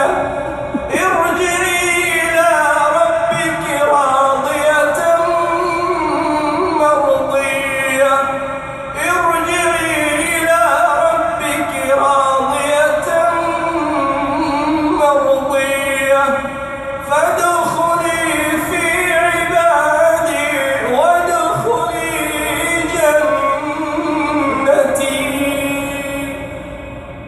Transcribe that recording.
해.